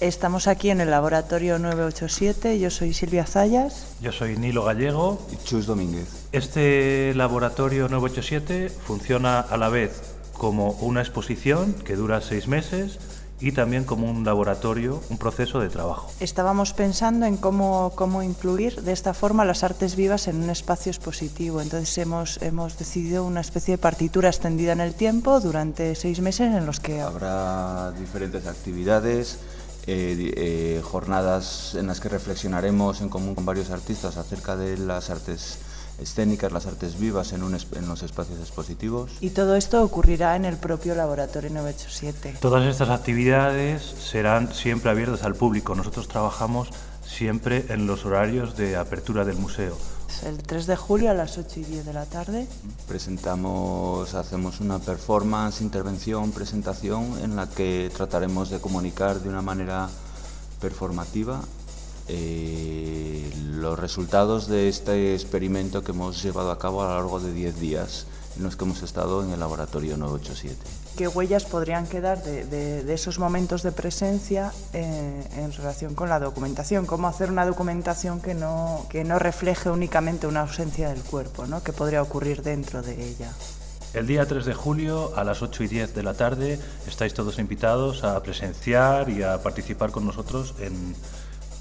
Estamos aquí en el laboratorio 987. Yo soy Silvia Zayas. Yo soy Nilo Gallego. Y Chus Domínguez. Este laboratorio 987 funciona a la vez como una exposición que dura seis meses y también como un laboratorio, un proceso de trabajo. Estábamos pensando en cómo, cómo incluir de esta forma las artes vivas en un espacio expositivo. Entonces hemos, hemos decidido una especie de partitura extendida en el tiempo durante seis meses en los que... Habrá diferentes actividades eh, eh, jornadas en las que reflexionaremos en común con varios artistas acerca de las artes escénicas, las artes vivas en, un, en, los espacios expositivos. Y todo esto ocurrirá en el propio Laboratorio 987. Todas estas actividades serán siempre abiertas al público. Nosotros trabajamos siempre en los horarios de apertura del museo. El 3 de julio a las 8 y 10 de la tarde. Presentamos, hacemos una performance, intervención, presentación en la que trataremos de comunicar de una manera performativa eh, los resultados de este experimento que hemos llevado a cabo a lo largo de 10 días en los que hemos estado en el laboratorio 987. ¿Qué huellas podrían quedar de, esos momentos de presencia eh, en relación con la documentación? ¿Cómo hacer una documentación que no, que no refleje únicamente una ausencia del cuerpo? ¿no? ¿Qué podría ocurrir dentro de ella? El día 3 de julio a las 8 y 10 de la tarde estáis todos invitados a presenciar y a participar con nosotros en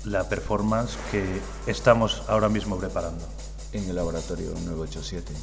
la performance que estamos ahora mismo preparando. En el laboratorio 987.